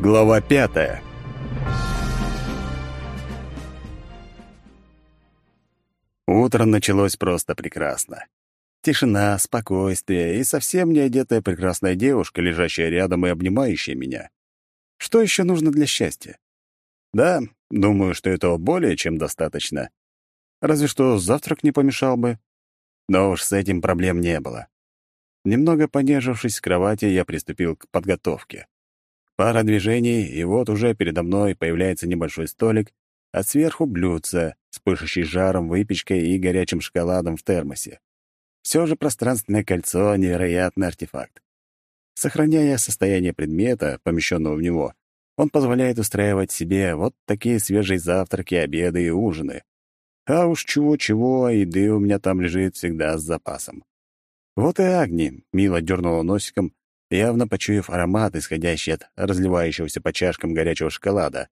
Глава пятая Утро началось просто прекрасно. Тишина, спокойствие и совсем не одетая прекрасная девушка, лежащая рядом и обнимающая меня. Что еще нужно для счастья? Да, думаю, что этого более чем достаточно. Разве что завтрак не помешал бы. Но уж с этим проблем не было. Немного понежившись в кровати, я приступил к подготовке. Пара движений, и вот уже передо мной появляется небольшой столик, а сверху блюдце с пышущей жаром, выпечкой и горячим шоколадом в термосе. Все же пространственное кольцо — невероятный артефакт. Сохраняя состояние предмета, помещенного в него, он позволяет устраивать себе вот такие свежие завтраки, обеды и ужины. А уж чего-чего, еды у меня там лежит всегда с запасом. Вот и Агни мило дернула носиком, явно почуяв аромат, исходящий от разливающегося по чашкам горячего шоколада.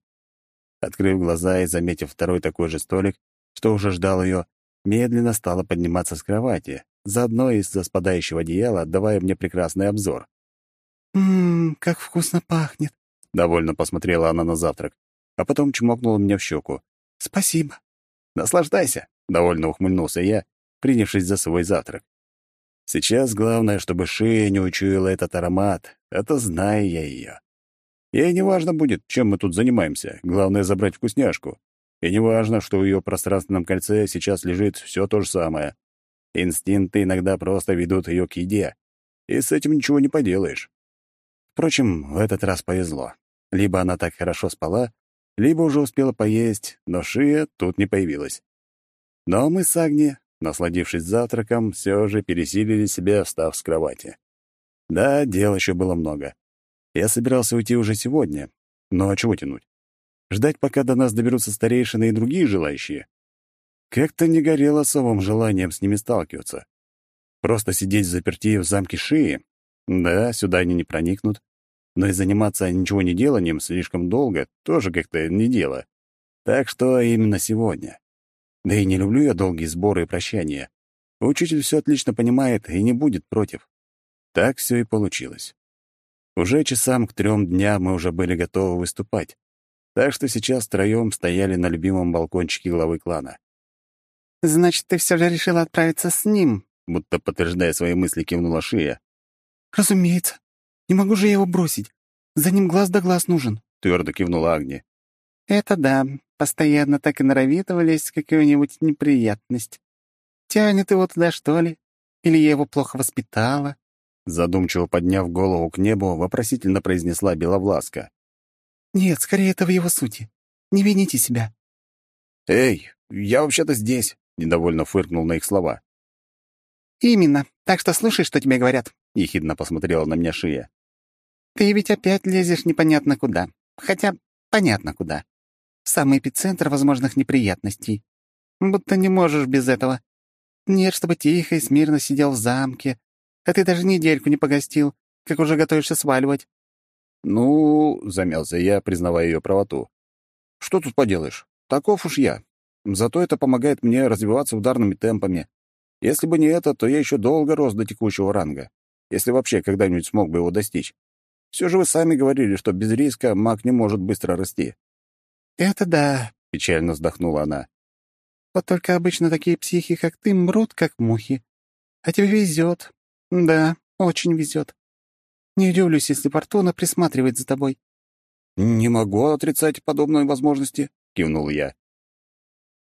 Открыв глаза и заметив второй такой же столик, что уже ждал ее, медленно стала подниматься с кровати, заодно из-за спадающего одеяла отдавая мне прекрасный обзор. «Ммм, как вкусно пахнет!» — довольно посмотрела она на завтрак, а потом чмокнула меня в щеку. «Спасибо!» «Наслаждайся!» — довольно ухмыльнулся я, принявшись за свой завтрак. Сейчас главное, чтобы шея не учуяла этот аромат, это знаю я ее. Ей не важно будет, чем мы тут занимаемся, главное — забрать вкусняшку. И не важно, что в ее пространственном кольце сейчас лежит все то же самое. Инстинкты иногда просто ведут ее к еде, и с этим ничего не поделаешь. Впрочем, в этот раз повезло. Либо она так хорошо спала, либо уже успела поесть, но шия тут не появилась. Но мы с Агни насладившись завтраком, все же пересилили себя, встав с кровати. Да, дел еще было много. Я собирался уйти уже сегодня, но а чего тянуть? Ждать, пока до нас доберутся старейшины и другие желающие? Как-то не горело особым желанием с ними сталкиваться. Просто сидеть заперти в замке Шии? Да, сюда они не проникнут. Но и заниматься ничего не деланием слишком долго тоже как-то не дело. Так что именно сегодня. Да и не люблю я долгие сборы и прощания. Учитель все отлично понимает и не будет против. Так все и получилось. Уже часам к трем дня мы уже были готовы выступать. Так что сейчас втроем стояли на любимом балкончике главы клана. «Значит, ты все же решила отправиться с ним?» Будто подтверждая свои мысли, кивнула Шия. «Разумеется. Не могу же я его бросить. За ним глаз да глаз нужен», — твердо кивнула Агни. «Это да. Постоянно так и норовит влезть какую-нибудь неприятность. Тянет его туда, что ли? Или я его плохо воспитала?» Задумчиво подняв голову к небу, вопросительно произнесла Беловласка. «Нет, скорее это в его сути. Не вините себя». «Эй, я вообще-то здесь», — недовольно фыркнул на их слова. «Именно. Так что слушай, что тебе говорят», — ехидно посмотрела на меня Шия. «Ты ведь опять лезешь непонятно куда. Хотя понятно куда самый эпицентр возможных неприятностей. Будто не можешь без этого. Нет, чтобы тихо и смирно сидел в замке, а ты даже недельку не погостил, как уже готовишься сваливать». «Ну...» — замялся я, признавая ее правоту. «Что тут поделаешь? Таков уж я. Зато это помогает мне развиваться ударными темпами. Если бы не это, то я еще долго рос до текущего ранга, если вообще когда-нибудь смог бы его достичь. Все же вы сами говорили, что без риска маг не может быстро расти. «Это да», — печально вздохнула она. «Вот только обычно такие психи, как ты, мрут, как мухи. А тебе везет. Да, очень везет. Не удивлюсь, если Фортуна присматривает за тобой». «Не могу отрицать подобные возможности», — кивнул я.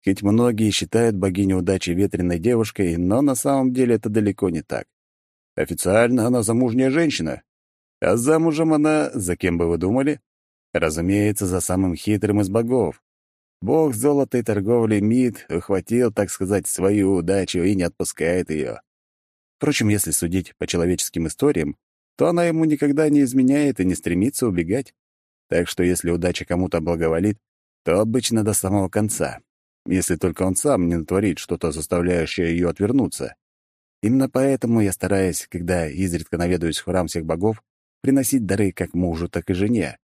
Хоть многие считают богиню удачи ветреной девушкой, но на самом деле это далеко не так. Официально она замужняя женщина. А замужем она, за кем бы вы думали? Разумеется, за самым хитрым из богов. Бог золотой торговли Мид ухватил, так сказать, свою удачу и не отпускает ее. Впрочем, если судить по человеческим историям, то она ему никогда не изменяет и не стремится убегать. Так что если удача кому-то благоволит, то обычно до самого конца, если только он сам не натворит что-то, заставляющее ее отвернуться. Именно поэтому я стараюсь, когда изредка наведаюсь в храм всех богов, приносить дары как мужу, так и жене.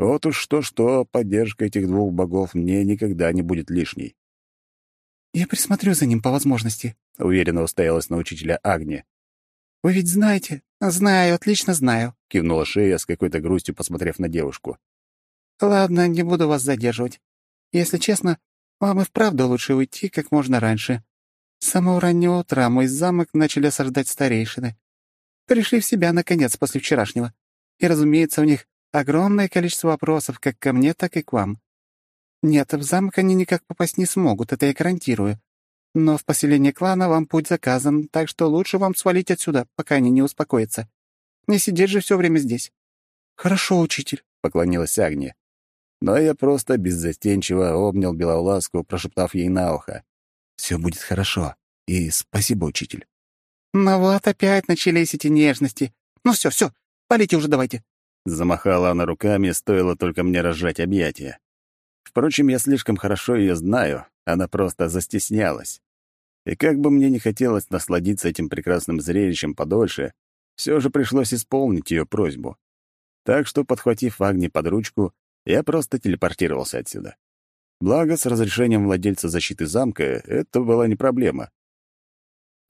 Вот уж что-что, поддержка этих двух богов мне никогда не будет лишней. «Я присмотрю за ним по возможности», — уверенно устоялась на учителя Агни. «Вы ведь знаете?» «Знаю, отлично знаю», — кивнула Шея с какой-то грустью, посмотрев на девушку. «Ладно, не буду вас задерживать. Если честно, вам и вправду лучше уйти как можно раньше. С самого раннего утра мой замок начали осаждать старейшины. Пришли в себя, наконец, после вчерашнего. И, разумеется, у них огромное количество вопросов как ко мне, так и к вам. Нет, в замок они никак попасть не смогут, это я гарантирую. Но в поселение клана вам путь заказан, так что лучше вам свалить отсюда, пока они не успокоятся. Не сидеть же все время здесь». «Хорошо, учитель», — поклонилась Агния. Но я просто беззастенчиво обнял Беловласку, прошептав ей на ухо. «Все будет хорошо. И спасибо, учитель». «Ну вот опять начались эти нежности. Ну все, все, полите уже давайте». Замахала она руками, стоило только мне разжать объятия. Впрочем, я слишком хорошо ее знаю, она просто застеснялась. И как бы мне не хотелось насладиться этим прекрасным зрелищем подольше, все же пришлось исполнить ее просьбу. Так что, подхватив Агни под ручку, я просто телепортировался отсюда. Благо, с разрешением владельца защиты замка это была не проблема.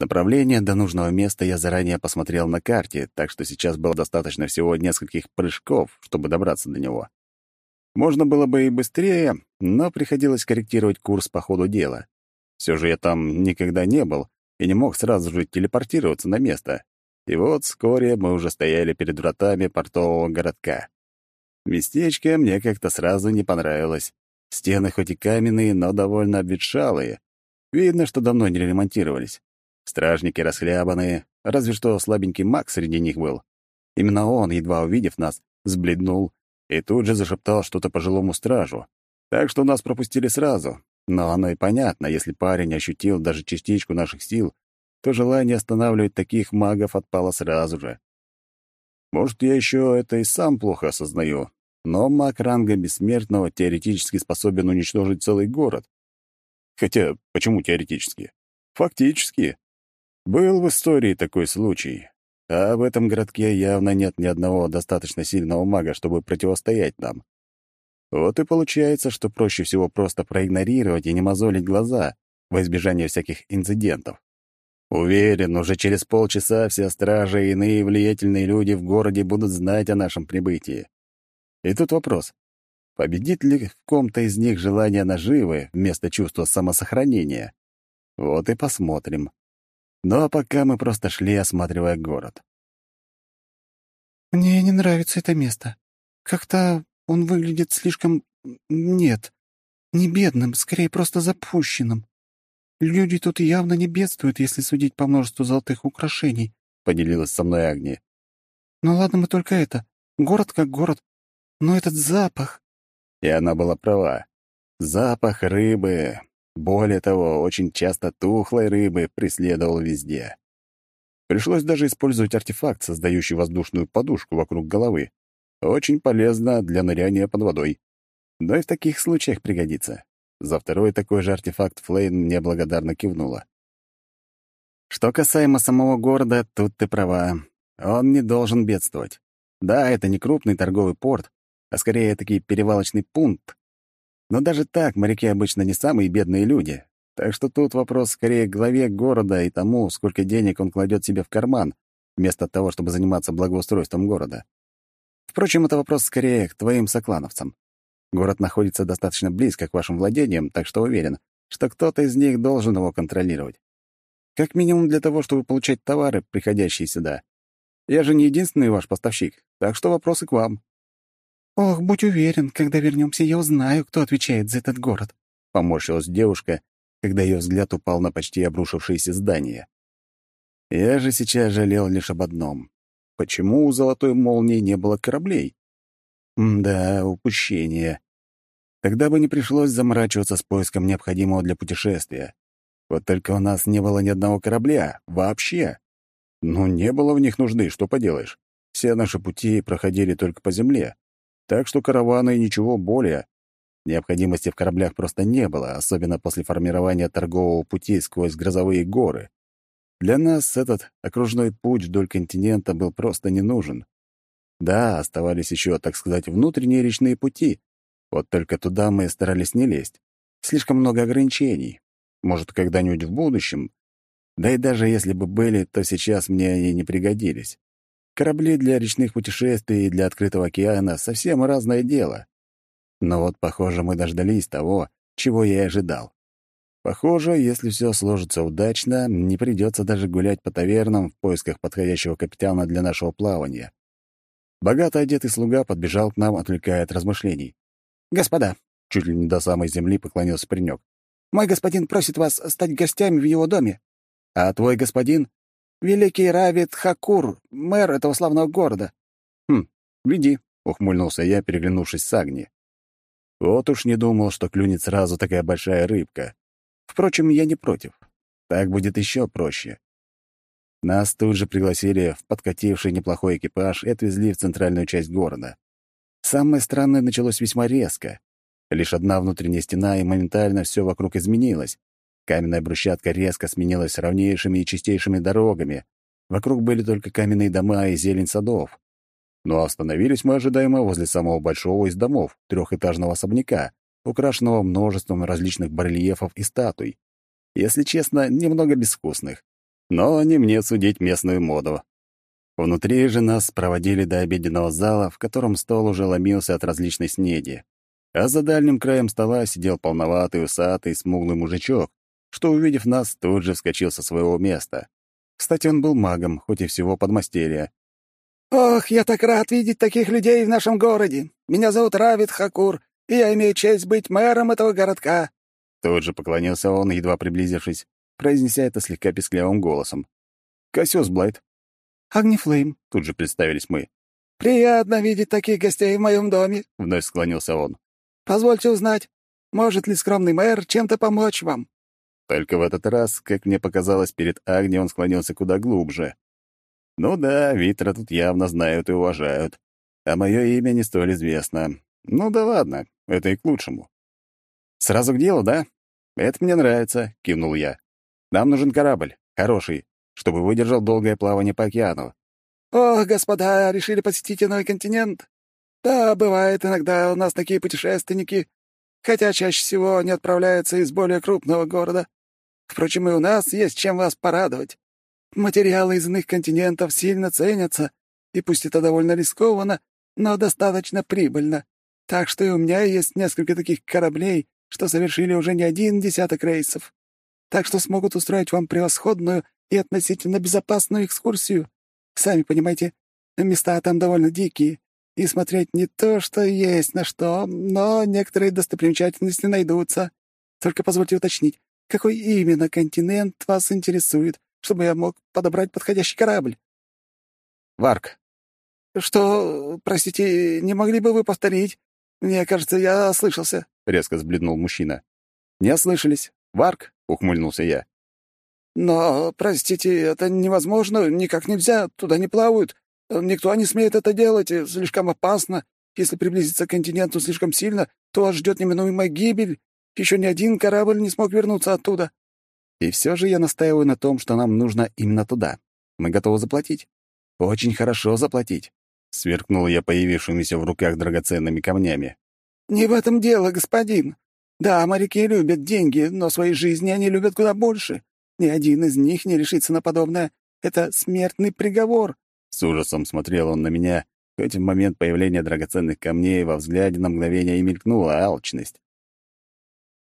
Направление до нужного места я заранее посмотрел на карте, так что сейчас было достаточно всего нескольких прыжков, чтобы добраться до него. Можно было бы и быстрее, но приходилось корректировать курс по ходу дела. Все же я там никогда не был и не мог сразу же телепортироваться на место. И вот вскоре мы уже стояли перед вратами портового городка. Местечко мне как-то сразу не понравилось. Стены хоть и каменные, но довольно обветшалые. Видно, что давно не ремонтировались. Стражники расхлябанные, разве что слабенький маг среди них был. Именно он, едва увидев нас, взбледнул и тут же зашептал что-то пожилому стражу. Так что нас пропустили сразу. Но оно и понятно, если парень ощутил даже частичку наших сил, то желание останавливать таких магов отпало сразу же. Может, я еще это и сам плохо осознаю, но маг ранга бессмертного теоретически способен уничтожить целый город. Хотя, почему теоретически? Фактически. Был в истории такой случай, а в этом городке явно нет ни одного достаточно сильного мага, чтобы противостоять нам. Вот и получается, что проще всего просто проигнорировать и не мозолить глаза во избежание всяких инцидентов. Уверен, уже через полчаса все стражи и иные влиятельные люди в городе будут знать о нашем прибытии. И тут вопрос. Победит ли в ком-то из них желание наживы вместо чувства самосохранения? Вот и посмотрим. Ну а пока мы просто шли, осматривая город. «Мне не нравится это место. Как-то он выглядит слишком... Нет, не бедным, скорее просто запущенным. Люди тут явно не бедствуют, если судить по множеству золотых украшений», — поделилась со мной Агния. «Ну ладно, мы только это. Город как город. Но этот запах...» И она была права. Запах рыбы, более того, очень часто тухлой рыбы преследовал везде. Пришлось даже использовать артефакт, создающий воздушную подушку вокруг головы. Очень полезно для ныряния под водой. Но и в таких случаях пригодится. За второй такой же артефакт Флейн мне благодарно кивнула. Что касаемо самого города, тут ты права. Он не должен бедствовать. Да, это не крупный торговый порт, а скорее таки перевалочный пункт. Но даже так моряки обычно не самые бедные люди. Так что тут вопрос скорее к главе города и тому, сколько денег он кладет себе в карман, вместо того, чтобы заниматься благоустройством города. Впрочем, это вопрос скорее к твоим соклановцам. Город находится достаточно близко к вашим владениям, так что уверен, что кто-то из них должен его контролировать. Как минимум для того, чтобы получать товары, приходящие сюда. Я же не единственный ваш поставщик, так что вопросы к вам». «Ох, будь уверен, когда вернемся, я узнаю, кто отвечает за этот город», — поморщилась девушка, когда ее взгляд упал на почти обрушившееся здание. Я же сейчас жалел лишь об одном. Почему у «Золотой молнии» не было кораблей? да, упущение. Тогда бы не пришлось заморачиваться с поиском необходимого для путешествия. Вот только у нас не было ни одного корабля. Вообще. Ну, не было в них нужды, что поделаешь. Все наши пути проходили только по земле. Так что караваны и ничего более. Необходимости в кораблях просто не было, особенно после формирования торгового пути сквозь грозовые горы. Для нас этот окружной путь вдоль континента был просто не нужен. Да, оставались еще, так сказать, внутренние речные пути. Вот только туда мы старались не лезть. Слишком много ограничений. Может, когда-нибудь в будущем. Да и даже если бы были, то сейчас мне они не пригодились. Корабли для речных путешествий и для открытого океана — совсем разное дело. Но вот, похоже, мы дождались того, чего я и ожидал. Похоже, если все сложится удачно, не придется даже гулять по тавернам в поисках подходящего капитана для нашего плавания. Богато одетый слуга подбежал к нам, отвлекая от размышлений. «Господа!» — чуть ли не до самой земли поклонился паренек. «Мой господин просит вас стать гостями в его доме. А твой господин — великий Равид Хакур, мэр этого славного города». «Хм, веди», — ухмыльнулся я, переглянувшись с Агни. Вот уж не думал, что клюнет сразу такая большая рыбка. Впрочем, я не против. Так будет еще проще. Нас тут же пригласили в подкативший неплохой экипаж и отвезли в центральную часть города. Самое странное началось весьма резко. Лишь одна внутренняя стена, и моментально все вокруг изменилось. Каменная брусчатка резко сменилась ровнейшими и чистейшими дорогами. Вокруг были только каменные дома и зелень садов. Но остановились мы ожидаемо возле самого большого из домов, трехэтажного особняка, украшенного множеством различных барельефов и статуй. Если честно, немного безвкусных. Но не мне судить местную моду. Внутри же нас проводили до обеденного зала, в котором стол уже ломился от различной снеди. А за дальним краем стола сидел полноватый, усатый, смуглый мужичок, что, увидев нас, тут же вскочил со своего места. Кстати, он был магом, хоть и всего подмастерья. «Ох, я так рад видеть таких людей в нашем городе! Меня зовут Равид Хакур, и я имею честь быть мэром этого городка». Тут же поклонился он, едва приблизившись, произнеся это слегка песклявым голосом. «Кассиус Блайт». «Агнифлейм», — тут же представились мы. «Приятно видеть таких гостей в моем доме», — вновь склонился он. «Позвольте узнать, может ли скромный мэр чем-то помочь вам?» Только в этот раз, как мне показалось, перед Агни он склонился куда глубже. Ну да, Витра тут явно знают и уважают, а мое имя не столь известно. Ну да ладно, это и к лучшему. «Сразу к делу, да? Это мне нравится», — кивнул я. «Нам нужен корабль, хороший, чтобы выдержал долгое плавание по океану». «О, господа, решили посетить иной континент? Да, бывает иногда у нас такие путешественники, хотя чаще всего они отправляются из более крупного города. Впрочем, и у нас есть чем вас порадовать. Материалы из иных континентов сильно ценятся, и пусть это довольно рискованно, но достаточно прибыльно. Так что и у меня есть несколько таких кораблей, что совершили уже не один десяток рейсов. Так что смогут устроить вам превосходную и относительно безопасную экскурсию. Сами понимаете, места там довольно дикие, и смотреть не то, что есть на что, но некоторые достопримечательности найдутся. Только позвольте уточнить, какой именно континент вас интересует, чтобы я мог подобрать подходящий корабль?» «Варк». «Что, простите, не могли бы вы повторить? «Мне кажется, я ослышался», — резко сбледнул мужчина. «Не ослышались. Варк», — ухмыльнулся я. «Но, простите, это невозможно, никак нельзя, туда не плавают. Никто не смеет это делать, слишком опасно. Если приблизиться к континенту слишком сильно, то вас ждет неминуемая гибель. Еще ни один корабль не смог вернуться оттуда». И все же я настаиваю на том, что нам нужно именно туда. Мы готовы заплатить. Очень хорошо заплатить. Сверкнул я появившимися в руках драгоценными камнями. «Не в этом дело, господин. Да, моряки любят деньги, но своей жизни они любят куда больше. Ни один из них не решится на подобное. Это смертный приговор». С ужасом смотрел он на меня, хоть в момент появления драгоценных камней во взгляде на мгновение и мелькнула алчность.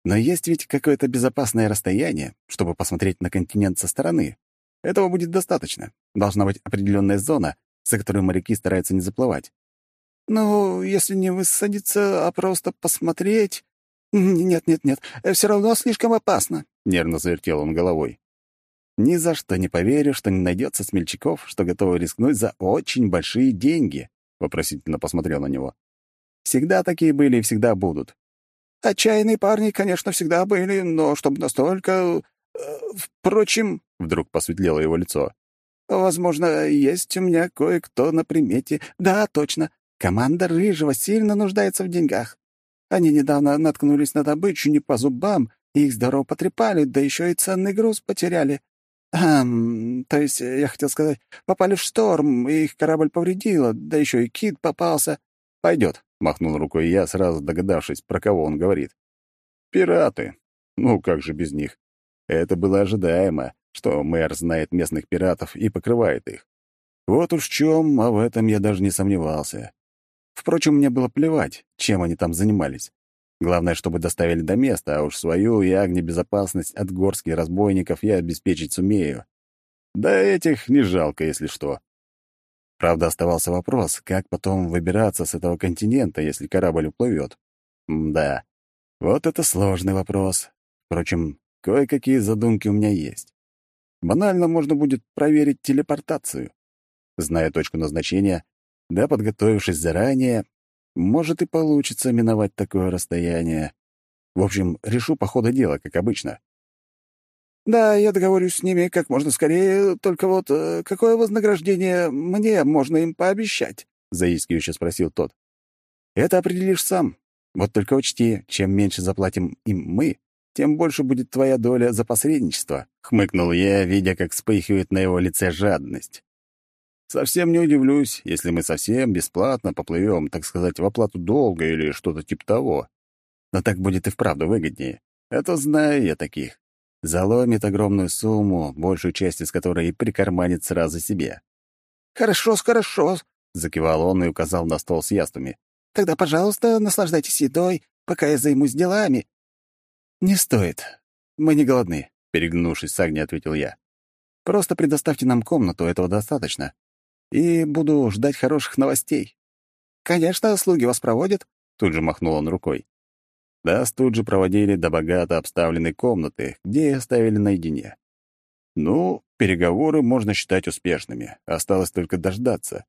Но есть ведь какое-то безопасное расстояние, чтобы посмотреть на континент со стороны. Этого будет достаточно. Должна быть определенная зона, за которую моряки стараются не заплывать. «Ну, если не высадиться, а просто посмотреть...» «Нет, нет, нет, все равно слишком опасно», — нервно завертел он головой. «Ни за что не поверю, что не найдется смельчаков, что готовы рискнуть за очень большие деньги», — вопросительно посмотрел на него. «Всегда такие были и всегда будут». «Отчаянные парни, конечно, всегда были, но чтобы настолько... Э, впрочем...» — вдруг посветлело его лицо. Возможно, есть у меня кое-кто на примете. Да, точно. Команда Рыжего сильно нуждается в деньгах. Они недавно наткнулись на добычу не по зубам, их здорово потрепали, да еще и ценный груз потеряли. Ам, то есть, я хотел сказать, попали в шторм, и их корабль повредило, да еще и кит попался. Пойдет, махнул рукой я, сразу догадавшись, про кого он говорит. Пираты. Ну, как же без них? Это было ожидаемо что мэр знает местных пиратов и покрывает их. Вот уж в чем, а в этом я даже не сомневался. Впрочем, мне было плевать, чем они там занимались. Главное, чтобы доставили до места, а уж свою и Агне безопасность от горских разбойников я обеспечить сумею. Да этих не жалко, если что. Правда, оставался вопрос, как потом выбираться с этого континента, если корабль уплывет. да, вот это сложный вопрос. Впрочем, кое-какие задумки у меня есть. Банально можно будет проверить телепортацию. Зная точку назначения, да подготовившись заранее, может и получится миновать такое расстояние. В общем, решу по ходу дела, как обычно. «Да, я договорюсь с ними как можно скорее, только вот э, какое вознаграждение мне можно им пообещать?» — заискивающе спросил тот. «Это определишь сам. Вот только учти, чем меньше заплатим им мы, тем больше будет твоя доля за посредничество», — хмыкнул я, видя, как вспыхивает на его лице жадность. Совсем не удивлюсь, если мы совсем бесплатно поплывем, так сказать, в оплату долга или что-то типа того. Но так будет и вправду выгоднее. Это знаю я таких. Заломит огромную сумму, большую часть из которой и прикарманит сразу себе. «Хорошо, хорошо», — закивал он и указал на стол с яствами. «Тогда, пожалуйста, наслаждайтесь едой, пока я займусь делами». «Не стоит. Мы не голодны», — перегнувшись с Агни, ответил я. «Просто предоставьте нам комнату, этого достаточно и буду ждать хороших новостей. Конечно, слуги вас проводят, тут же махнул он рукой. Нас тут же проводили до богато обставленной комнаты, где и оставили наедине. Ну, переговоры можно считать успешными, осталось только дождаться.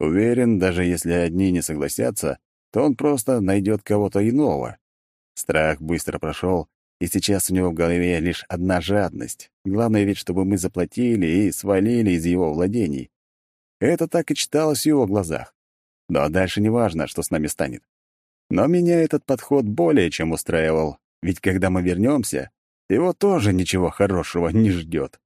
Уверен, даже если одни не согласятся, то он просто найдет кого-то иного. Страх быстро прошел, и сейчас у него в голове лишь одна жадность. Главное ведь, чтобы мы заплатили и свалили из его владений. Это так и читалось в его глазах. Но дальше не важно, что с нами станет. Но меня этот подход более чем устраивал, ведь когда мы вернемся, его тоже ничего хорошего не ждет.